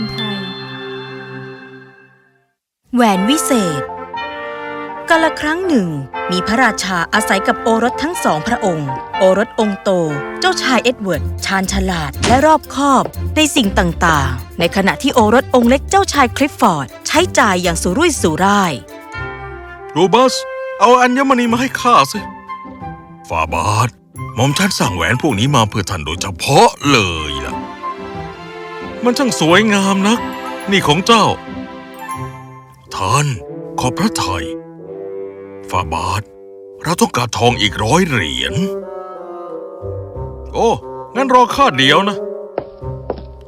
รไทย แหวนวิเศษกาละครั้งหนึ่ง มีพระราชาอาศัยกับโอรสทั้งสองพระองค์ โอรสองค์โต เจ้าชายเอ็ดเวิร์ด ชาญฉลาดและรอบคอบในสิ่งต่างๆ ในขณะที่โอรสองค์เล็กเจ้าชายคลิฟฟอร์ด ใช้จ่ายอย่างสุรุ่ยสุร่ายโรบัส เอาอัญมณีมาให้ข้าสิฝ่าบาทหม่อมฉันสั่งแหวนพวกนี้มาเพื่อท่านโดยเฉพาะเลยล่ะ มันช่างสวยงามนัก นี่ของเจ้า ท่าน ขอพระทัยฟาบาท เราต้องการทองอีกร้อยเหรียญ โอ้ งั้นรอข้าเดียวนะ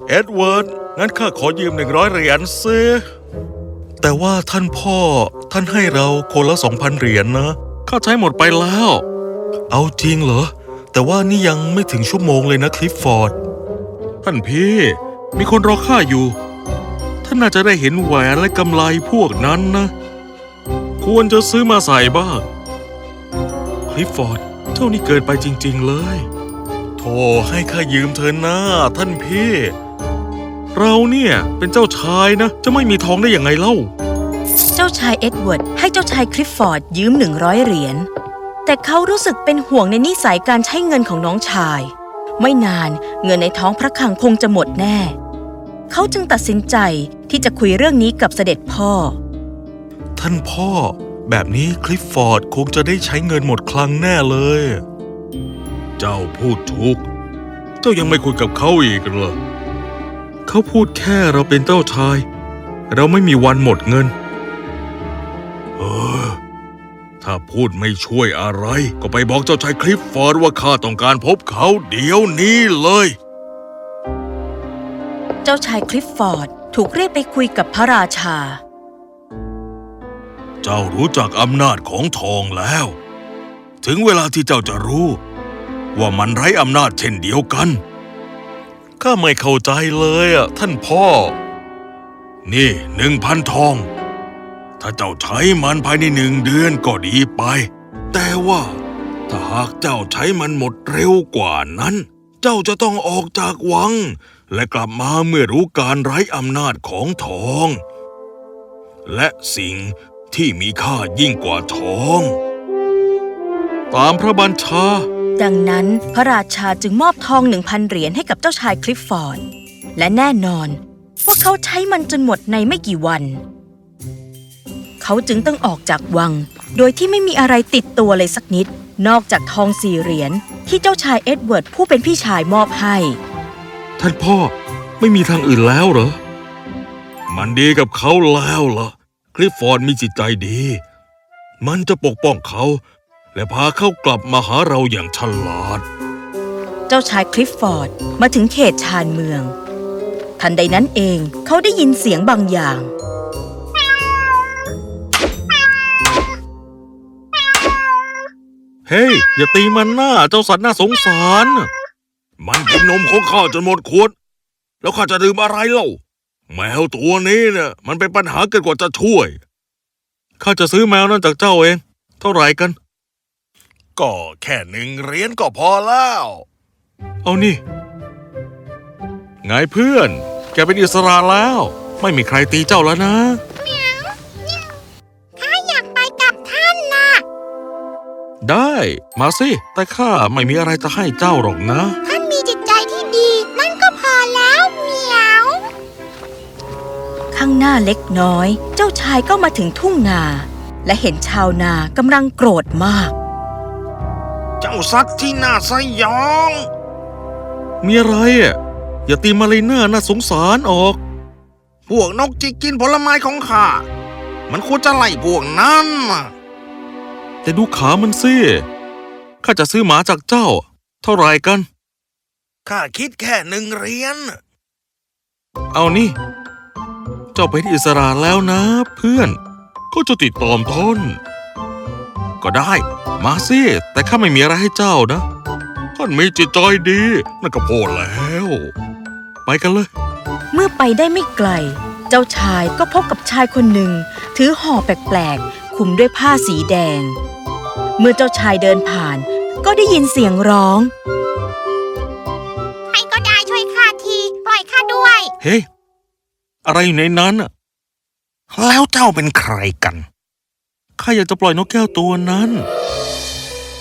เอ็ดเวิร์ด งั้นข้าขอยืมหนึ่งร้อยเหรียญเซแต่ว่าท่านพ่อท่านให้เราคนละสองพันเหรียญนะ ข้าใช้หมดไปแล้ว เอาจริงเหรอ แต่ว่านี่ยังไม่ถึงชั่วโมงเลยนะคลิฟฟอร์ด ท่านพี่ มีคนรอข้าอยู่ ท่านน่าจะได้เห็นแหวนและกำไลพวกนั้นนะ ควรจะซื้อมาใส่บ้างคลิฟฟอร์ด เจ้านี่เกินไปจริง ๆ เลยโธ่ให้ข้ายืมเธอหน้าท่านพี่ เราเนี่ยเป็นเจ้าชายนะ จะไม่มีทองได้อยังไงเล่า เจ้าชายเอ็ดเวิร์ดให้เจ้าชายคลิฟฟอร์ดยืมหนึ่งร้อยเหรียญ แต่เขารู้สึกเป็นห่วงในนิสัยการใช้เงินของน้องชาย ไม่นานเงินในท้องพระคลังคงจะหมดแน่ เขาจึงตัดสินใจที่จะคุยเรื่องนี้กับเสด็จพ่อ ท่านพ่อ แบบนี้คลิฟฟอร์ดคงจะได้ใช้เงินหมดคลังแน่เลย เจ้าพูดถูก เจ้ายังไม่คุยกับเขาอีกเหรอเขาพูดแค่เราเป็นเจ้าชาย เราไม่มีวันหมดเงิน เออ ถ้าพูดไม่ช่วยอะไร ก็ไปบอกเจ้าชายคลิฟฟอร์ดว่าข้าต้องการพบเขาเดี๋ยวนี้เลย จ้าชายคลิฟฟอร์ดถูกเรียกไปคุยกับพระราชา เจ้ารู้จักอำนาจของทองแล้ว ถึงเวลาที่เจ้าจะรู้ ว่ามันไร้อำนาจเช่นเดียวกัน ข้าไม่เข้าใจเลยอะท่านพ่อ นี่หนึ่งพันทอง ถ้าเจ้าใช้มันภายในหนึ่งเดือนก็ดีไป แต่ว่าถ้าหากเจ้าใช้มันหมดเร็วกว่านั้น เจ้าจะต้องออกจากวัง และกลับมาเมื่อรู้การไร้อำนาจของทอง และสิ่งที่มีค่ายิ่งกว่าทอง ตามพระบัญชา ดังนั้นพระราชาจึงมอบทองหนึ่งพันเหรียญให้กับเจ้าชายคลิฟฟอร์ดและแน่นอนว่าเขาใช้มันจนหมดในไม่กี่วัน เขาจึงต้องออกจากวัง โดยที่ไม่มีอะไรติดตัวเลยสักนิด นอกจากทองสี่เหรียญที่เจ้าชายเอ็ดเวิร์ดผู้เป็นพี่ชายมอบให้ ท่านพ่อไม่มีทางอื่นแล้วเหรอ มันดีกับเขาแล้วล่ะ คลิฟฟอร์ดมีจิตใจดี มันจะปกป้องเขา และพาเขากลับมาหาเราอย่างฉลาด เจ้าชายคลิฟฟอร์ดมาถึงเขตชานเมือง ทันใดนั้นเองเขาได้ยินเสียงบางอย่าง เฮ้ยอย่าตีมันหน้าเจ้าสัตว์น่าสงสาร มันกินนมของข้าจนหมดขวด แล้วข้าจะดื่มอะไรเล่า แมวตัวนี้เนี่ยมันเป็นปัญหาเกินกว่าจะช่วย ข้าจะซื้อแมวนั้นจากเจ้าเอง เท่าไหร่กัน ก็แค่หนึ่งเหรียญก็พอแล้ว เอานี่ ไงเพื่อน แกเป็นอิสระแล้ว ไม่มีใครตีเจ้าแล้วนะข้าอยากไปกับท่านนะ ได้ มาสิ แต่ข้าไม่มีอะไรจะให้เจ้าหรอกนะ ท่าน ข้างหน้าเล็กน้อย เจ้าชายก็มาถึงทุ่งนา และเห็นชาวนากำลังโกรธมาก เจ้าสัตว์ที่น่าสยอง มีอะไรอะอย่าตีมาเลยหน้าน่าสงสารออก พวกนกจิกกินผลไม้ของข้า มันควรจะไล่พวกนั้นน่ะแต่ดูขามันสิข้าจะซื้อหมาจากเจ้า เท่าไหรกัน ข้าคิดแค่หนึ่งเหรียญ เอานี่เจ้าเป็นอิสระแล้วนะ เพื่อน ก็จะติดตอมทนก็ได้ มาสิแต่ข้าไม่มีอะไรให้เจ้านะ ท่านมีจิตใจดี นั่นก็พอแล้ว ไปกันเลย เมื่อไปได้ไม่ไกล เจ้าชายก็พบกับชายคนหนึ่ง ถือห่อแปลกๆคลุมด้วยผ้าสีแดง เมื่อเจ้าชายเดินผ่าน ก็ได้ยินเสียงร้อง ใครก็ได้ช่วยข้าที ปล่อยข้าด้วย เฮ้ย อะไรอยู่ในนั้นอะแล้วเจ้าเป็นใครกัน ข้าอยากจะปล่อยนกแก้วตัวนั้น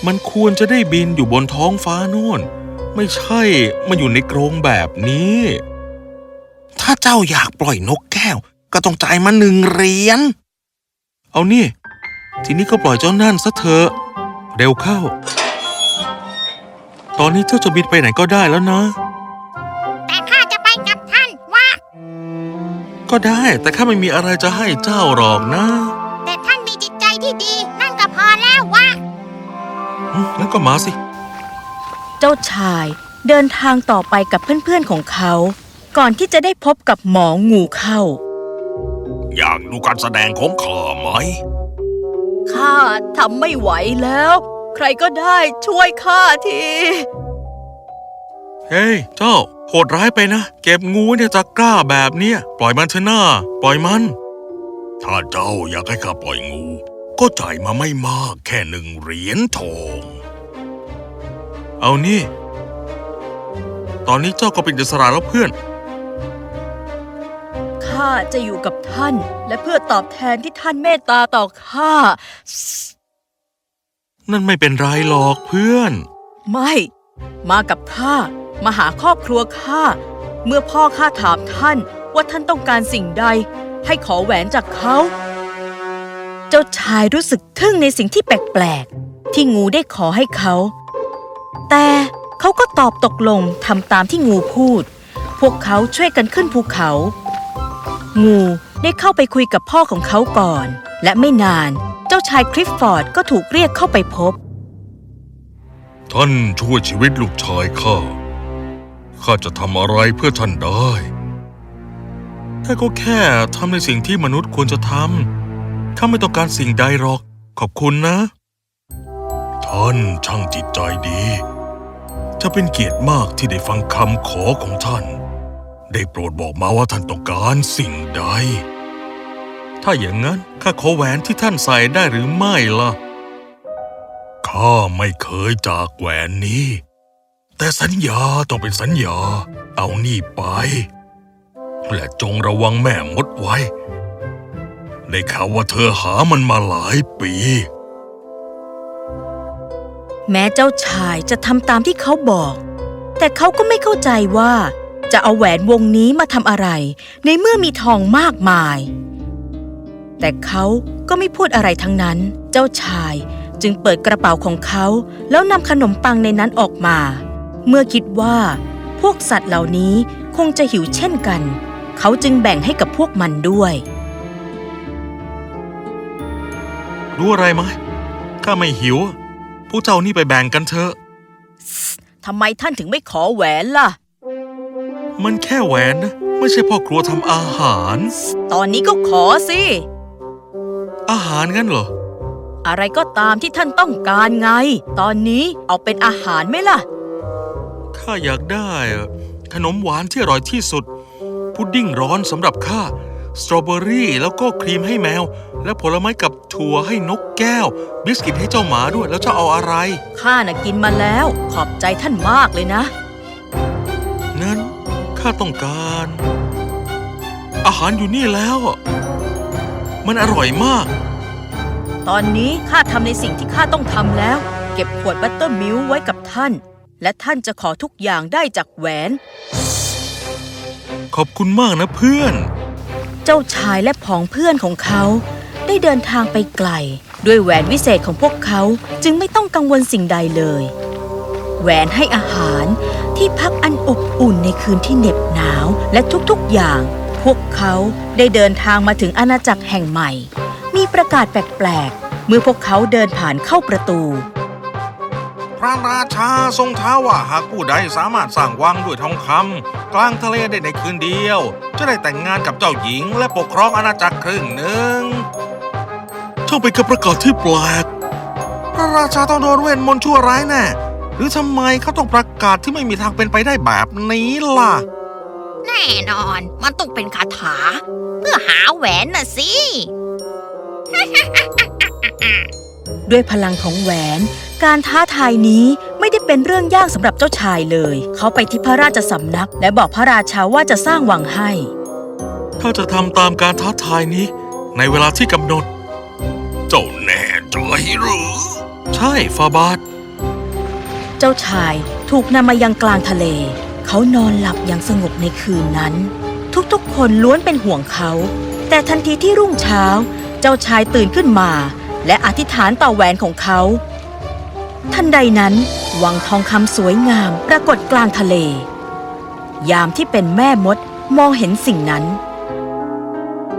มันควรจะได้บินอยู่บนท้องฟ้าโน่น ไม่ใช่มาอยู่ในกรงแบบนี้ ถ้าเจ้าอยากปล่อยนกแก้ว ก็ต้องจ่ายมาหนึ่งเหรียญ เอานี่ ทีนี้ก็ปล่อยเจ้านั่นซะเถอะ เร็วเข้า ตอนนี้เจ้าจะบินไปไหนก็ได้แล้วนะ ก็ได้ แต่ข้าไม่มีอะไรจะให้เจ้าหรอกนะ แต่ท่านมีจิตใจที่ดี นั่นก็พอแล้วว่าอืมงั้นก็มาสิ เจ้าชายเดินทางต่อไปกับเพื่อนๆของเขา ก่อนที่จะได้พบกับหมองูเข้า อยากดูการแสดงของข้าไหม ข้าทำไม่ไหวแล้ว ใครก็ได้ช่วยข้าที เฮ้ยเจ้า โหดร้ายไปนะ เก็บงูเนี่ยจะกล้าแบบเนี้ยปล่อยมันเถอะหน้า ปล่อยมัน ถ้าเจ้าอยากให้ข้าปล่อยงู ก็จ่ายมาไม่มากแค่หนึ่งเหรียญทอง เอานี่ ตอนนี้เจ้าก็เป็นอิสระแล้วเพื่อน ข้าจะอยู่กับท่าน และเพื่อตอบแทนที่ท่านเมตตาต่อข้า นั่นไม่เป็นไรหรอกเพื่อน ไม่ มากับข้า มาหาครอบครัวข้า เมื่อพ่อข้าถามท่านว่าท่านต้องการสิ่งใด ให้ขอแหวนจากเขา เจ้าชายรู้สึกทึ่งในสิ่งที่แปลกๆ ที่งูได้ขอให้เขา แต่เขาก็ตอบตกลงทำตามที่งูพูด พวกเขาช่วยกันขึ้นภูเขา งูได้เข้าไปคุยกับพ่อของเขาก่อน และไม่นานเจ้าชายคริฟฟอร์ดก็ถูกเรียกเข้าไปพบ ท่านช่วยชีวิตลูกชายข้า ข้าจะทำอะไรเพื่อท่านได้แต่ก็แค่ทำในสิ่งที่มนุษย์ควรจะทำข้าไม่ต้องการสิ่งใดหรอก ขอบคุณนะ ท่านช่างจิตใจดี จะเป็นเกียรติมากที่ได้ฟังคำขอของท่าน ได้โปรดบอกมาว่าท่านต้องการสิ่งใด ถ้าอย่างนั้นข้าขอแหวนที่ท่านใส่ได้หรือไม่ล่ะ ข้าไม่เคยจากแหวนนี้ แต่สัญญาต้องเป็นสัญญา เอานี่ไป และจงระวังแม่มดไว้ ได้ข่าวว่าเธอหามันมาหลายปี แม้เจ้าชายจะทำตามที่เขาบอก แต่เขาก็ไม่เข้าใจว่า จะเอาแหวนวงนี้มาทำอะไร ในเมื่อมีทองมากมาย แต่เขาก็ไม่พูดอะไรทั้งนั้น เจ้าชายจึงเปิดกระเป๋าของเขา แล้วนำขนมปังในนั้นออกมา เมื่อคิดว่า พวกสัตว์เหล่านี้คงจะหิวเช่นกัน เขาจึงแบ่งให้กับพวกมันด้วย รู้อะไรไหมข้าไม่หิว พวกเจ้านี่ไปแบ่งกันเถอะทำไมท่านถึงไม่ขอแหวนล่ะ มันแค่แหวนนะ ไม่ใช่พ่อครัวทำอาหาร ตอนนี้ก็ขอสิ อาหารงั้นเหรอ อะไรก็ตามที่ท่านต้องการไง ตอนนี้เอาเป็นอาหารไหมล่ะ ข้าอยากได้อะขนมหวานที่อร่อยที่สุด พุดดิ้งร้อนสำหรับข้า สตรอเบอรี่แล้วก็ครีมให้แมว และผลไม้กับถั่วให้นกแก้ว บิสกิตให้เจ้าหมาด้วยแล้วเจ้าเอาอะไร ข้าน่ะกินมาแล้ว ขอบใจท่านมากเลยนะงั้นข้าต้องการ อาหารอยู่นี่แล้วอะมันอร่อยมาก ตอนนี้ข้าทำในสิ่งที่ข้าต้องทำแล้ว เก็บขวด buttermilk ไว้กับท่าน และท่านจะขอทุกอย่างได้จากแหวน ขอบคุณมากนะเพื่อน เจ้าชายและผองเพื่อนของเขา ได้เดินทางไปไกล ด้วยแหวนวิเศษของพวกเขาจึงไม่ต้องกังวลสิ่งใดเลย แหวนให้อาหารที่พักอันอบอุ่นในคืนที่เหน็บหนาวและทุกๆอย่าง พวกเขาได้เดินทางมาถึงอาณาจักรแห่งใหม่ มีประกาศแปลกๆเมื่อพวกเขาเดินผ่านเข้าประตู พระราชาทรงท้าว่าหากผู้ใดสามารถสร้างวังด้วยทองคำกลางทะเลได้ในคืนเดียว จะได้แต่งงานกับเจ้าหญิง และปกครองอาณาจักรครึ่งหนึ่งช่างเป็นการประกาศที่แปลกพระราชาต้องโดนเวทมนต์ชั่วร้ายแน่หรือทำไมเขาต้องประกาศที่ไม่มีทางเป็นไปได้แบบนี้ล่ะ แน่นอนมันต้องเป็นคาถา เพื่อหาแหวนน่ะสิ ด้วยพลังของแหวน การท้าทายนี้ไม่ได้เป็นเรื่องยากสำหรับเจ้าชายเลย เขาไปที่พระราชสำนัก และบอกพระราชาว่าจะสร้างวังให้ถ้าจะทำตามการท้าทายนี้ ในเวลาที่กำหนด เจ้าแน่ใจหรือ ใช่ฟาบาทเจ้าชายถูกนำมายังกลางทะเล เขานอนหลับอย่างสงบในคืนนั้น ทุกๆ คนล้วนเป็นห่วงเขา แต่ทันทีที่รุ่งเช้า เจ้าชายตื่นขึ้นมา และอธิษฐานต่อแหวนของเขา ทันใดนั้น วังทองคำสวยงามปรากฏกลางทะเล ยามที่เป็นแม่มดมองเห็นสิ่งนั้น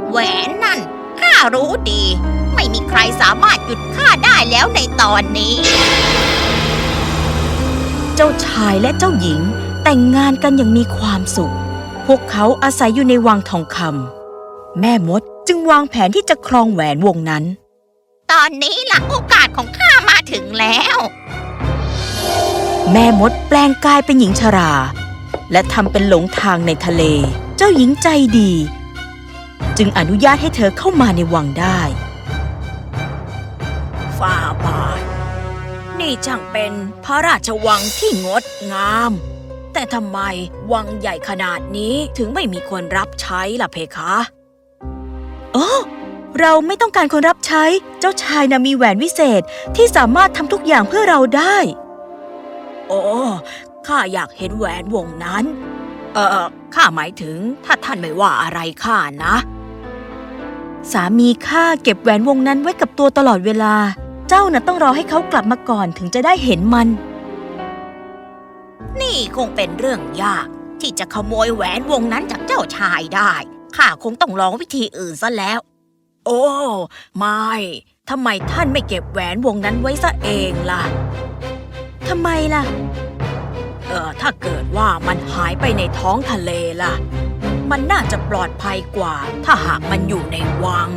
แหวนนั่นข้ารู้ดี ไม่มีใครสามารถหยุดข้าได้แล้วในตอนนี้ เจ้าชายและเจ้าหญิงแต่งงานกันอย่างมีความสุข พวกเขาอาศัยอยู่ในวังทองคำแม่มดจึงวางแผนที่จะครองแหวนวงนั้น ตอนนี้ล่ะโอกาสของข้ามา ถึงแล้ว แม่มดแปลงกายเป็นหญิงชรา และทำเป็นหลงทางในทะเล เจ้าหญิงใจดี จึงอนุญาตให้เธอเข้ามาในวังได้ฝ่าบาท นี่ช่างเป็นพระราชวังที่งดงาม แต่ทำไมวังใหญ่ขนาดนี้ถึงไม่มีคนรับใช้ล่ะเพคะ โอ้ เราไม่ต้องการคนรับใช้ เจ้าชายนะมีแหวนวิเศษที่สามารถทำทุกอย่างเพื่อเราได้ โอ้ ข้าอยากเห็นแหวนวงนั้น เออข้าหมายถึงถ้าท่านไม่ว่าอะไรข้านะ สามีข้าเก็บแหวนวงนั้นไว้กับตัวตลอดเวลา เจ้าน่ะต้องรอให้เขากลับมาก่อนถึงจะได้เห็นมัน นี่คงเป็นเรื่องยากที่จะขโมยแหวนวงนั้นจากเจ้าชายได้ ข้าคงต้องลองวิธีอื่นซะแล้ว โอ้ ไม่ทำไมท่านไม่เก็บแหวนวงนั้นไว้ซะเองล่ะทำไมล่ะ เออถ้าเกิดว่ามันหายไปในท้องทะเลล่ะ มันน่าจะปลอดภัยกว่า ถ้าหากมันอยู่ในวัง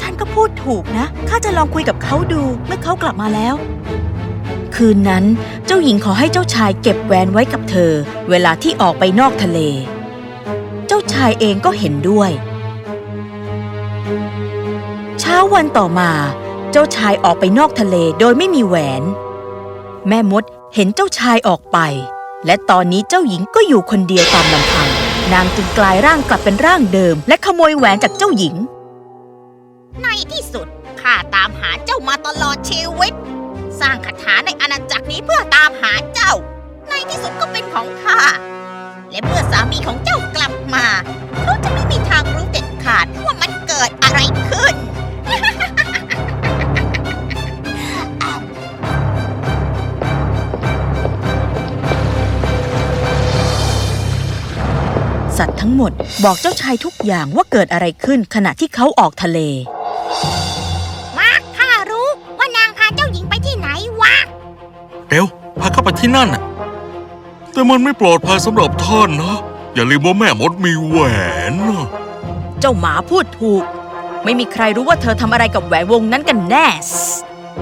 ท่านก็พูดถูกนะ ข้าจะลองคุยกับเขาดูเมื่อเขากลับมาแล้ว คืนนั้นเจ้าหญิงขอให้เจ้าชายเก็บแหวนไว้กับเธอ เวลาที่ออกไปนอกทะเล เจ้าชายเองก็เห็นด้วย ช้าวันต่อมา เจ้าชายออกไปนอกทะเลโดยไม่มีแหวน แม่มดเห็นเจ้าชายออกไป และตอนนี้เจ้าหญิงก็อยู่คนเดียวตามลำพัง นางจึงกลายร่างกลับเป็นร่างเดิม และขโมยแหวนจากเจ้าหญิง ในที่สุดข้าตามหาเจ้ามาตลอดชีวิต สร้างคาถาในอาณาจักรนี้เพื่อตามหาเจ้า ในที่สุดก็เป็นของข้าและเมื่อสามีของเจ้ากลับมาเขาจะไม่มีทางรู้เด็ดขาดว่ามันเกิดอะไรขึ้น ทั้งหมดบอกเจ้าชายทุกอย่างว่าเกิดอะไรขึ้นขณะที่เขาออกทะเล มาข้ารู้ว่านางพาเจ้าหญิงไปที่ไหนวะ เร็ว พาเข้าไปที่นั่นน่ะ แต่มันไม่ปลอดภัยสำหรับท่านนะ อย่าลืมว่าแม่มดมีแหวนนะเจ้าหมาพูดถูก ไม่มีใครรู้ว่าเธอทำอะไรกับแหวนวงนั้นกันแน่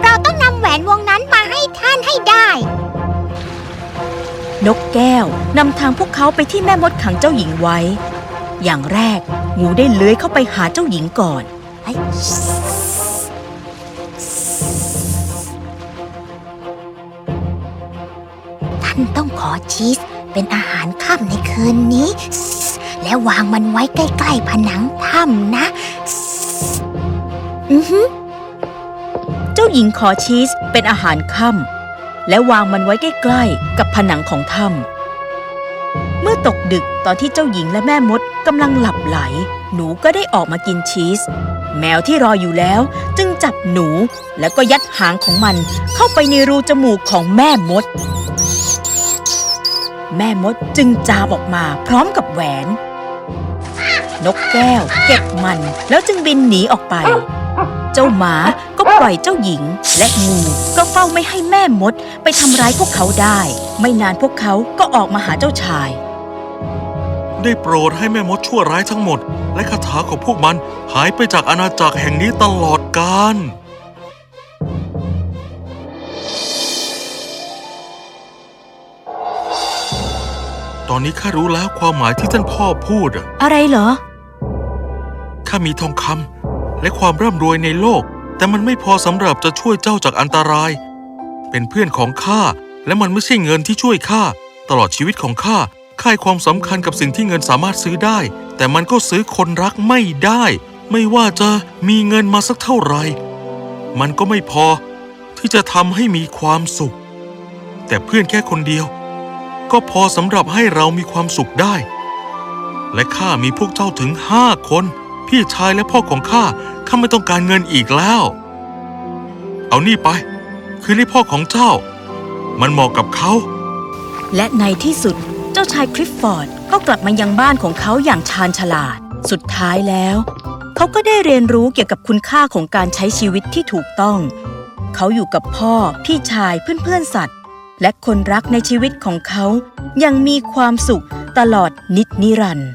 เราต้องนำแหวนวงนั้นมาให้ท่านให้ได้ นกแก้วนำทางพวกเขาไปที่แม่มดขังเจ้าหญิงไว้ อย่างแรกงูได้เลื้อยเข้าไปหาเจ้าหญิงก่อนท่านต้องขอชีสเป็นอาหารค่ำในคืนนี้ และวางมันไว้ใกล้ๆผนังถ้ำนะ อือฮึเจ้าหญิงขอชีสเป็นอาหารค่ำ และวางมันไว้ใกล้ๆกับผนังของถ้ำเมื่อตกดึกตอนที่เจ้าหญิงและแม่มดกำลังหลับไหล หนูก็ได้ออกมากินชีส แมวที่รออยู่แล้ว จึงจับหนูแล้วก็ยัดหางของมันเข้าไปในรูจมูกของแม่มด แม่มดจึงจามออกมาพร้อมกับแหวน นกแก้ว เก็บมันแล้วจึงบินหนีออกไป เจ้าหมา ล่อยเจ้าหญิง และงูก็เฝ้าไม่ให้แม่มดไปทำร้ายพวกเขาได้ ไม่นานพวกเขาก็ออกมาหาเจ้าชาย ได้โปรดให้แม่มดชั่วร้ายทั้งหมด และคาถาของพวกมันหายไปจากอาณาจักรแห่งนี้ตลอดกาลตอนนี้ข้ารู้แล้วความหมายที่ท่านพ่อพูดอะอะไรเหรอข้ามีทองคำและความร่ำรวยในโลก แต่มันไม่พอสำหรับจะช่วยเจ้าจากอันตราย เป็นเพื่อนของข้าและมันไม่ใช่เงินที่ช่วยข้าตลอดชีวิตของข้าค่ายความสำคัญกับสิ่งที่เงินสามารถซื้อได้ แต่มันก็ซื้อคนรักไม่ได้ ไม่ว่าจะมีเงินมาสักเท่าไหร่ มันก็ไม่พอที่จะทำให้มีความสุข แต่เพื่อนแค่คนเดียว ก็พอสำหรับให้เรามีความสุขได้ และข้ามีพวกเจ้าถึงห้าคน พี่ชายและพ่อของข้าข้าไม่ต้องการเงินอีกแล้ว เอานี่ไป คือนี่พ่อของเจ้า มันเหมาะกับเขา และในที่สุดเจ้าชายคลิฟฟอร์ดก็กลับมายังบ้านของเขาอย่างชาญฉลาด สุดท้ายแล้ว เขาก็ได้เรียนรู้เกี่ยวกับคุณค่าของการใช้ชีวิตที่ถูกต้อง เขาอยู่กับพ่อ พี่ชายเพื่อนๆสัตว์ และคนรักในชีวิตของเขายังมีความสุขตลอดนิดนิรันดร์